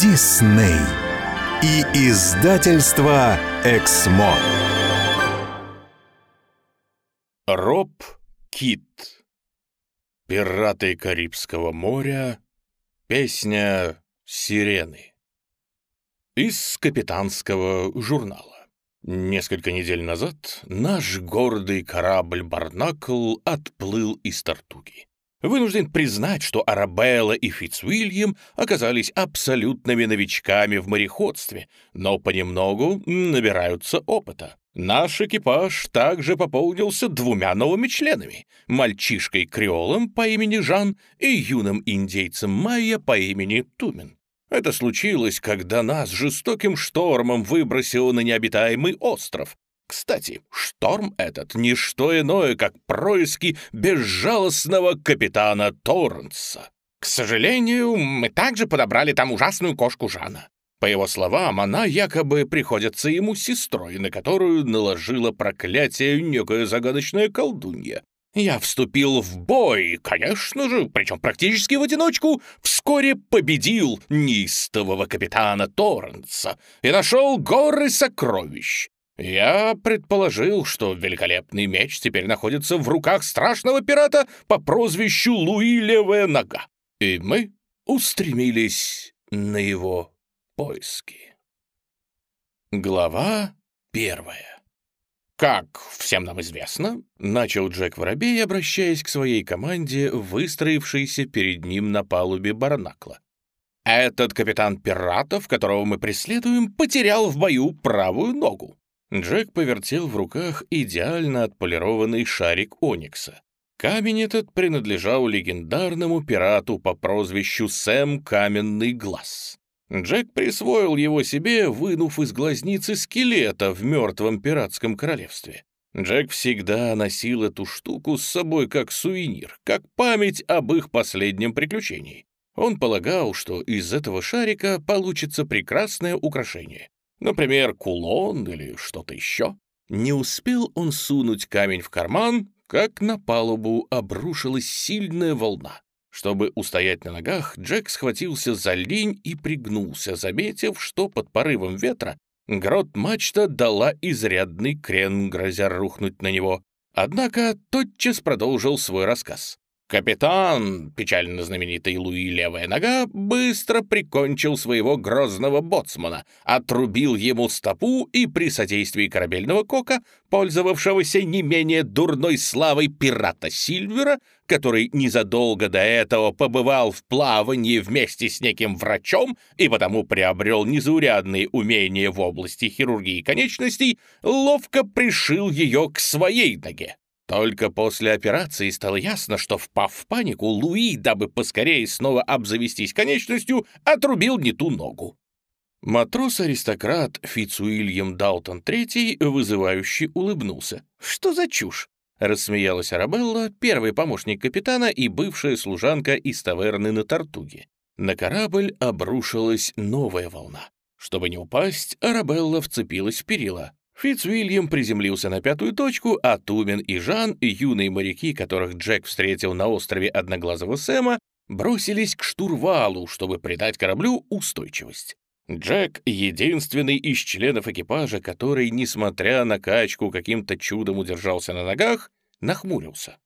Дисней и издательство Эксмо. Роб Кит. Пираты Карибского моря. Песня «Сирены». Из капитанского журнала. Несколько недель назад наш гордый корабль «Барнакл» отплыл из Тартуги. Вынужден признать, что Арабелла и Фицуильям оказались абсолютными новичками в мореходстве, но понемногу набираются опыта. Наш экипаж также пополнился двумя новыми членами — мальчишкой-креолом по имени Жан и юным индейцем Майя по имени Тумен. Это случилось, когда нас жестоким штормом выбросило на необитаемый остров, кстати, шторм этот — не что иное, как происки безжалостного капитана Торренса. К сожалению, мы также подобрали там ужасную кошку Жана. По его словам, она якобы приходится ему сестрой, на которую наложила проклятие некая загадочная колдунья. Я вступил в бой, конечно же, причем практически в одиночку, вскоре победил неистового капитана Торренса и нашел горы сокровищ. Я предположил, что великолепный меч теперь находится в руках страшного пирата по прозвищу Луи Левая Нога. И мы устремились на его поиски. Глава первая. «Как всем нам известно», — начал Джек Воробей, обращаясь к своей команде, выстроившейся перед ним на палубе Барнакла. «Этот капитан пиратов, которого мы преследуем, потерял в бою правую ногу. Джек повертел в руках идеально отполированный шарик Оникса. Камень этот принадлежал легендарному пирату по прозвищу Сэм Каменный Глаз. Джек присвоил его себе, вынув из глазницы скелета в мертвом пиратском королевстве. Джек всегда носил эту штуку с собой как сувенир, как память об их последнем приключении. Он полагал, что из этого шарика получится прекрасное украшение. Например, кулон или что-то еще. Не успел он сунуть камень в карман, как на палубу обрушилась сильная волна. Чтобы устоять на ногах, Джек схватился за линь и пригнулся, заметив, что под порывом ветра грот-мачта дала изрядный крен, грозя рухнуть на него. Однако тотчас продолжил свой рассказ. Капитан, печально знаменитый Луи Левая Нога, быстро прикончил своего грозного боцмана, отрубил ему стопу и при содействии корабельного кока, пользовавшегося не менее дурной славой пирата Сильвера, который незадолго до этого побывал в плавании вместе с неким врачом и потому приобрел незаурядные умения в области хирургии конечностей, ловко пришил ее к своей ноге. Только после операции стало ясно, что, впав в панику, Луи, дабы поскорее снова обзавестись конечностью, отрубил не ту ногу. Матрос-аристократ Фицуильям Далтон III вызывающе улыбнулся. «Что за чушь?» — рассмеялась Арабелла, первый помощник капитана и бывшая служанка из таверны на Тартуге. На корабль обрушилась новая волна. Чтобы не упасть, Арабелла вцепилась в перила. Фитцвильям приземлился на пятую точку, а Тумен и Жан, юные моряки, которых Джек встретил на острове Одноглазого Сэма, бросились к штурвалу, чтобы придать кораблю устойчивость. Джек — единственный из членов экипажа, который, несмотря на качку, каким-то чудом удержался на ногах, нахмурился.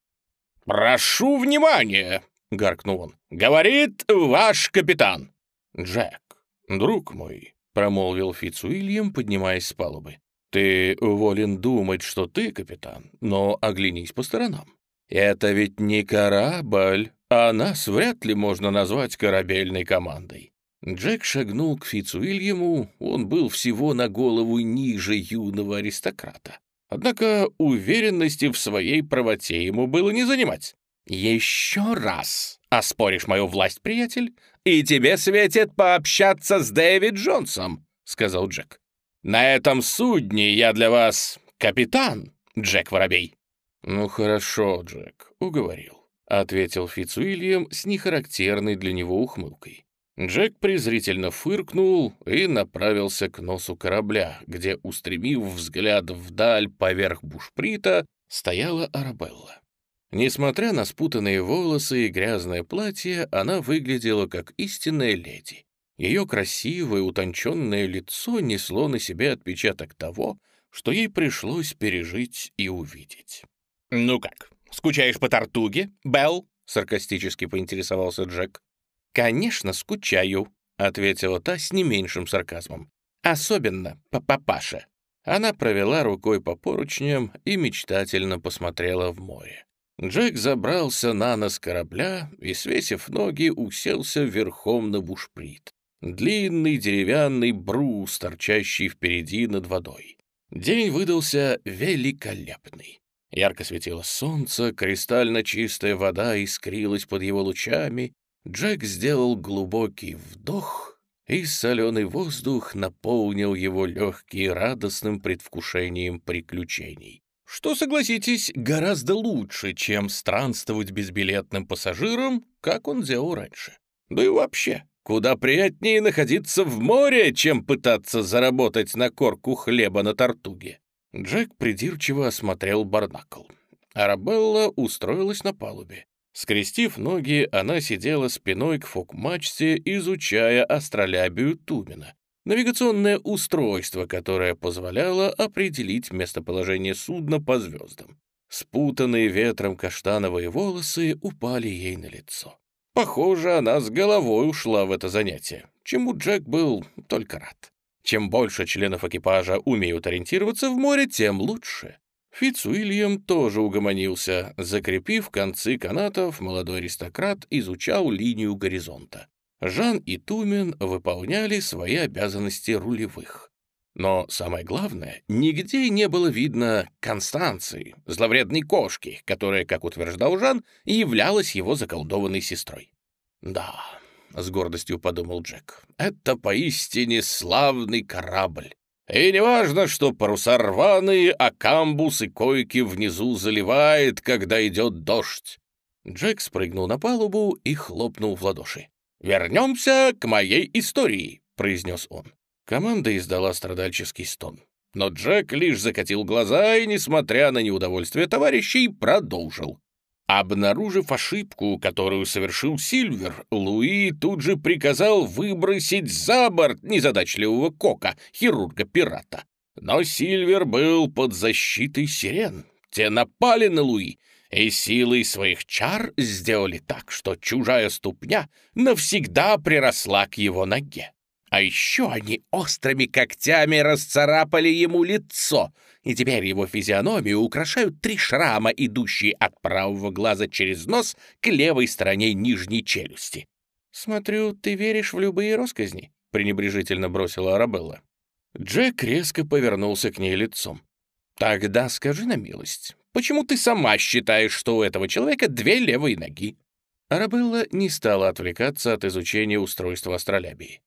«Прошу внимания!» — гаркнул он. «Говорит ваш капитан!» «Джек, друг мой», — промолвил Фицуильям, поднимаясь с палубы. Ты волен думать, что ты капитан, но оглянись по сторонам. Это ведь не корабль, а нас вряд ли можно назвать корабельной командой. Джек шагнул к Фицуильяму, он был всего на голову ниже юного аристократа. Однако уверенности в своей правоте ему было не занимать. «Еще раз оспоришь мою власть, приятель, и тебе светит пообщаться с Дэвид Джонсом», — сказал Джек. На этом судне я для вас капитан, Джек Воробей». «Ну хорошо, Джек, уговорил», — ответил Фицуильям с нехарактерной для него ухмылкой. Джек презрительно фыркнул и направился к носу корабля, где, устремив взгляд вдаль поверх бушприта, стояла Арабелла. Несмотря на спутанные волосы и грязное платье, она выглядела как истинная леди. Ее красивое, утонченное лицо несло на себе отпечаток того, что ей пришлось пережить и увидеть. «Ну как, скучаешь по тортуге, Белл?» — саркастически поинтересовался Джек. «Конечно, скучаю», — ответила та с не меньшим сарказмом. «Особенно по папаше». Она провела рукой по поручням и мечтательно посмотрела в море. Джек забрался на нос корабля и, свесив ноги, уселся верхом на бушприт. Длинный деревянный брус, торчащий впереди над водой. День выдался великолепный. Ярко светило солнце, кристально чистая вода искрилась под его лучами. Джек сделал глубокий вдох, и соленый воздух наполнил его легкие радостным предвкушением приключений. Что, согласитесь, гораздо лучше, чем странствовать безбилетным пассажиром, как он делал раньше. Да и вообще, Куда приятнее находиться в море, чем пытаться заработать на корку хлеба на тортуге. Джек придирчиво осмотрел барнакл. Арабелла устроилась на палубе. Скрестив ноги, она сидела спиной к фок-мачте, изучая астролябию Тумина, навигационное устройство, которое позволяло определить местоположение судна по звездам. Спутанные ветром каштановые волосы упали ей на лицо. Похоже, она с головой ушла в это занятие, чему Джек был только рад. Чем больше членов экипажа умеют ориентироваться в море, тем лучше. Фитц Уильям тоже угомонился. Закрепив концы канатов, молодой аристократ изучал линию горизонта. Жан и Тумен выполняли свои обязанности рулевых. Но самое главное, нигде не было видно Констанции, зловредной кошки, которая, как утверждал Жан, являлась его заколдованной сестрой. «Да», — с гордостью подумал Джек, — «это поистине славный корабль. И неважно, что паруса рваные, а камбус и койки внизу заливает, когда идет дождь». Джек спрыгнул на палубу и хлопнул в ладоши. «Вернемся к моей истории», — произнес он. Команда издала страдальческий стон. Но Джек лишь закатил глаза и, несмотря на неудовольствие товарищей, продолжил. Обнаружив ошибку, которую совершил Сильвер, Луи тут же приказал выбросить за борт незадачливого Кока, хирурга-пирата. Но Сильвер был под защитой сирен. Те напали на Луи и силой своих чар сделали так, что чужая ступня навсегда приросла к его ноге. А еще они острыми когтями расцарапали ему лицо, и теперь его физиономию украшают три шрама, идущие от правого глаза через нос к левой стороне нижней челюсти. «Смотрю, ты веришь в любые росказни», — пренебрежительно бросила Арабелла. Джек резко повернулся к ней лицом. «Тогда скажи на милость, почему ты сама считаешь, что у этого человека две левые ноги?» Арабелла не стала отвлекаться от изучения устройства астролябии.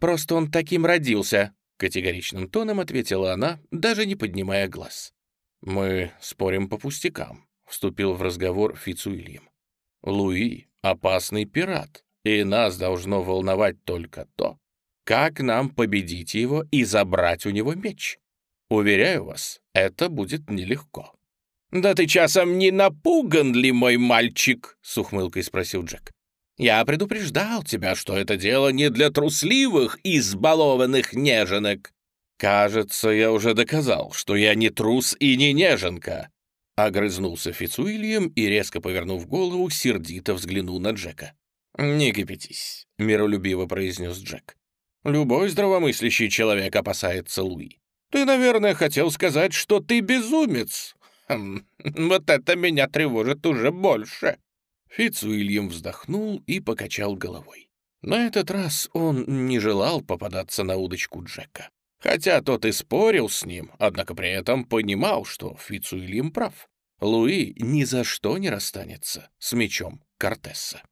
«Просто он таким родился», — категоричным тоном ответила она, даже не поднимая глаз. «Мы спорим по пустякам», — вступил в разговор Фицуильям. «Луи — опасный пират, и нас должно волновать только то, как нам победить его и забрать у него меч. Уверяю вас, это будет нелегко». «Да ты часом не напуган ли, мой мальчик?» — с ухмылкой спросил Джек. Я предупреждал тебя, что это дело не для трусливых, избалованных неженок. Кажется, я уже доказал, что я не трус и не неженка. Огрызнулся Фицуильям и, резко повернув голову, сердито взглянул на Джека. «Не кипятись», — миролюбиво произнес Джек. «Любой здравомыслящий человек опасается Луи. Ты, наверное, хотел сказать, что ты безумец. Хм, вот это меня тревожит уже больше». Фицуильям вздохнул и покачал головой. На этот раз он не желал попадаться на удочку Джека. Хотя тот и спорил с ним, однако при этом понимал, что Фицуильям прав. Луи ни за что не расстанется с мечом Кортеса.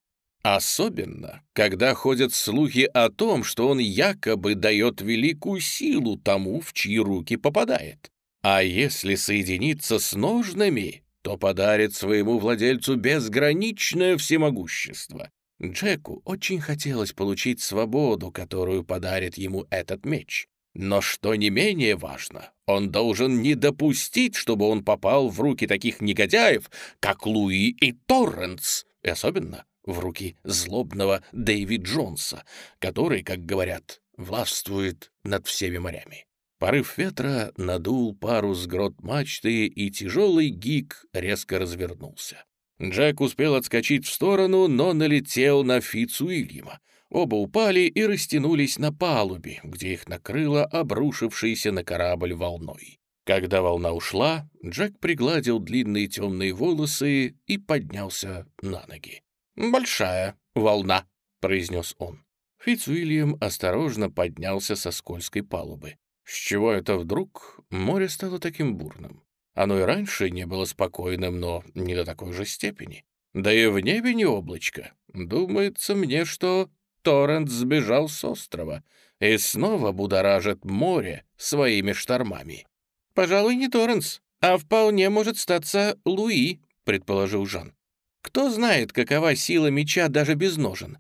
Особенно, когда ходят слухи о том, что он якобы дает великую силу тому, в чьи руки попадает. А если соединиться с ножными, то подарит своему владельцу безграничное всемогущество. Джеку очень хотелось получить свободу, которую подарит ему этот меч. Но что не менее важно, он должен не допустить, чтобы он попал в руки таких негодяев, как Луи и Торренс, и особенно в руки злобного Дэйви Джонса, который, как говорят, властвует над всеми морями. Порыв ветра надул пару с грот мачты, и тяжелый гик резко развернулся. Джек успел отскочить в сторону, но налетел на Фицуильяма. Оба упали и растянулись на палубе, где их накрыло обрушившейся на корабль волной. Когда волна ушла, Джек пригладил длинные темные волосы и поднялся на ноги. «Большая волна», — произнес он. Фицуильям осторожно поднялся со скользкой палубы. С чего это вдруг море стало таким бурным? Оно и раньше не было спокойным, но не до такой же степени. Да и в небе не облачко. Думается мне, что Торрент сбежал с острова и снова будоражит море своими штормами. «Пожалуй, не Торренс, а вполне может статься Луи», — предположил Жан. «Кто знает, какова сила меча даже без ножен?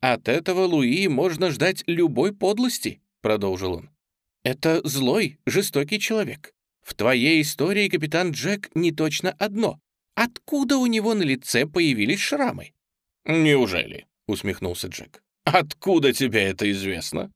От этого Луи можно ждать любой подлости», — продолжил он. Это злой, жестокий человек. В твоей истории капитан Джек не точно одно. Откуда у него на лице появились шрамы? Неужели? усмехнулся Джек. Откуда тебе это известно?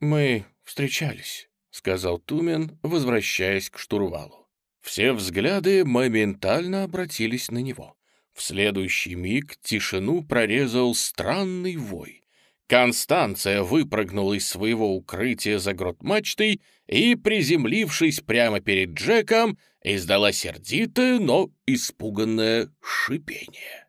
Мы встречались, сказал Тумен, возвращаясь к штурвалу. Все взгляды моментально обратились на него. В следующий миг тишину прорезал странный вой. Констанция выпрыгнула из своего укрытия за грот мачтой и, приземлившись прямо перед Джеком, издала сердитое, но испуганное шипение.